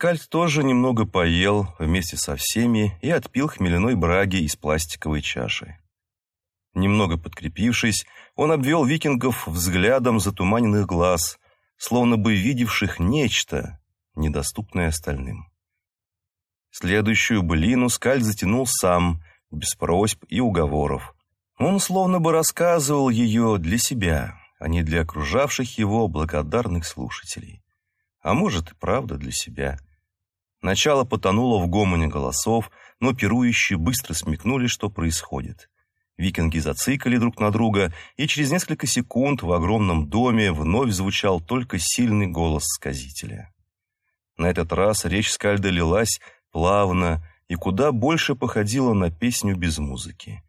Скальд тоже немного поел вместе со всеми и отпил хмеляной браги из пластиковой чаши. Немного подкрепившись, он обвел викингов взглядом затуманенных глаз, словно бы видевших нечто, недоступное остальным. Следующую былину Скальд затянул сам, без просьб и уговоров. Он словно бы рассказывал ее для себя, а не для окружавших его благодарных слушателей. А может и правда для себя. Начало потонуло в гомоне голосов, но пирующие быстро смекнули, что происходит. Викинги зацикали друг на друга, и через несколько секунд в огромном доме вновь звучал только сильный голос сказителя. На этот раз речь Скальда лилась плавно и куда больше походила на песню без музыки.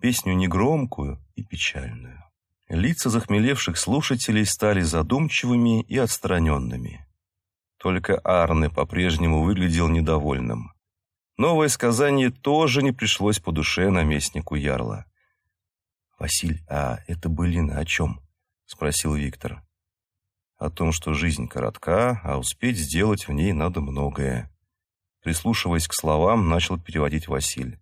Песню негромкую и печальную. Лица захмелевших слушателей стали задумчивыми и отстраненными. Только Арне по-прежнему выглядел недовольным. Новое сказание тоже не пришлось по душе наместнику Ярла. «Василь, а это былина о чем?» — спросил Виктор. «О том, что жизнь коротка, а успеть сделать в ней надо многое». Прислушиваясь к словам, начал переводить Василь.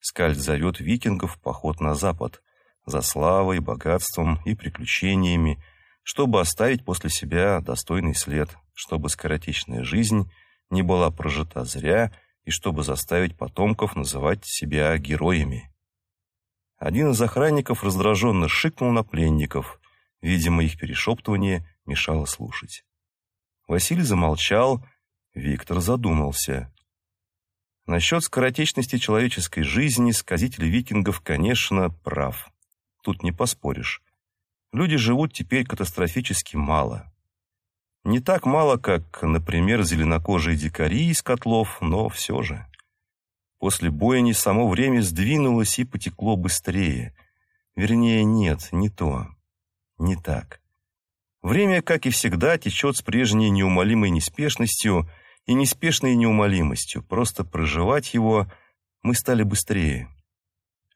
Скальд зовет викингов в поход на запад, за славой, богатством и приключениями, чтобы оставить после себя достойный след, чтобы скоротечная жизнь не была прожита зря и чтобы заставить потомков называть себя героями. Один из охранников раздраженно шикнул на пленников. Видимо, их перешептывание мешало слушать. Василий замолчал, Виктор задумался. Насчет скоротечности человеческой жизни сказитель викингов, конечно, прав. Тут не поспоришь. Люди живут теперь катастрофически мало. Не так мало, как, например, зеленокожие дикари из котлов, но все же. После бойни само время сдвинулось и потекло быстрее. Вернее, нет, не то. Не так. Время, как и всегда, течет с прежней неумолимой неспешностью и неспешной неумолимостью. Просто проживать его мы стали быстрее.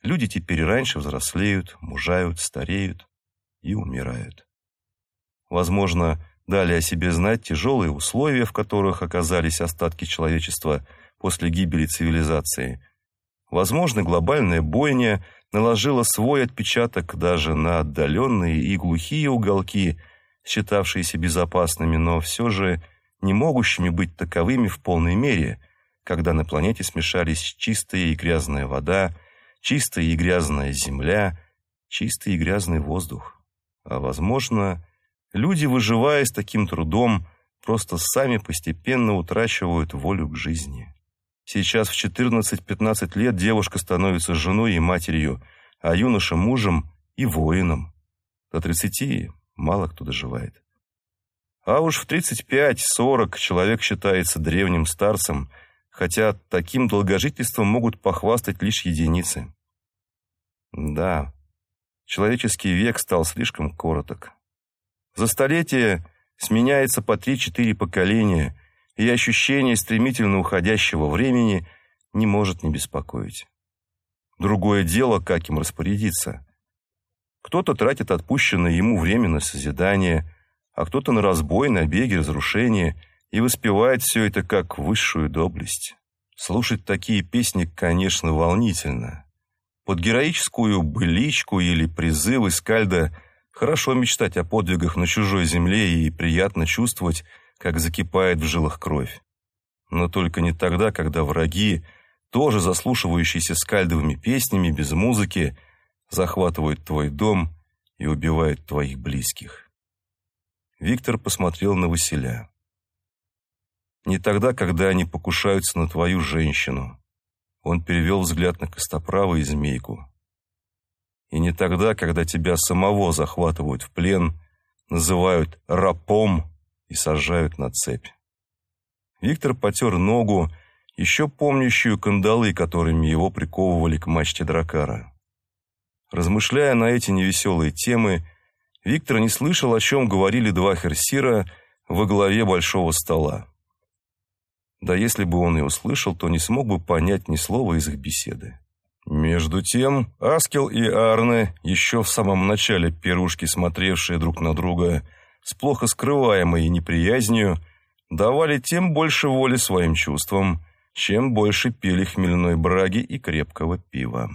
Люди теперь раньше взрослеют, мужают, стареют и умирают. Возможно, дали о себе знать тяжелые условия, в которых оказались остатки человечества – после гибели цивилизации. Возможно, глобальная бойня наложила свой отпечаток даже на отдаленные и глухие уголки, считавшиеся безопасными, но все же не могущими быть таковыми в полной мере, когда на планете смешались чистая и грязная вода, чистая и грязная земля, чистый и грязный воздух. А возможно, люди, выживая с таким трудом, просто сами постепенно утрачивают волю к жизни. Сейчас в 14-15 лет девушка становится женой и матерью, а юноша мужем и воином. До 30 мало кто доживает. А уж в 35-40 человек считается древним старцем, хотя таким долгожительством могут похвастать лишь единицы. Да, человеческий век стал слишком короток. За столетие сменяется по 3-4 поколения – и ощущение стремительно уходящего времени не может не беспокоить. Другое дело, как им распорядиться. Кто-то тратит отпущенное ему время на созидание, а кто-то на разбой, набеги, разрушения и воспевает все это как высшую доблесть. Слушать такие песни, конечно, волнительно. Под героическую быличку или призывы Скальда хорошо мечтать о подвигах на чужой земле и приятно чувствовать, как закипает в жилах кровь. Но только не тогда, когда враги, тоже заслушивающиеся скальдовыми песнями без музыки, захватывают твой дом и убивают твоих близких. Виктор посмотрел на Василя. Не тогда, когда они покушаются на твою женщину. Он перевел взгляд на Костоправа и Змейку. И не тогда, когда тебя самого захватывают в плен, называют рапом и сажают на цепь. Виктор потер ногу, еще помнящую кандалы, которыми его приковывали к мачте дракара. Размышляя на эти невеселые темы, Виктор не слышал, о чем говорили два херсира во главе большого стола. Да если бы он и услышал, то не смог бы понять ни слова из их беседы. Между тем, Аскел и Арне, еще в самом начале пирушки, смотревшие друг на друга с плохо скрываемой неприязнью, давали тем больше воли своим чувствам, чем больше пили хмельной браги и крепкого пива.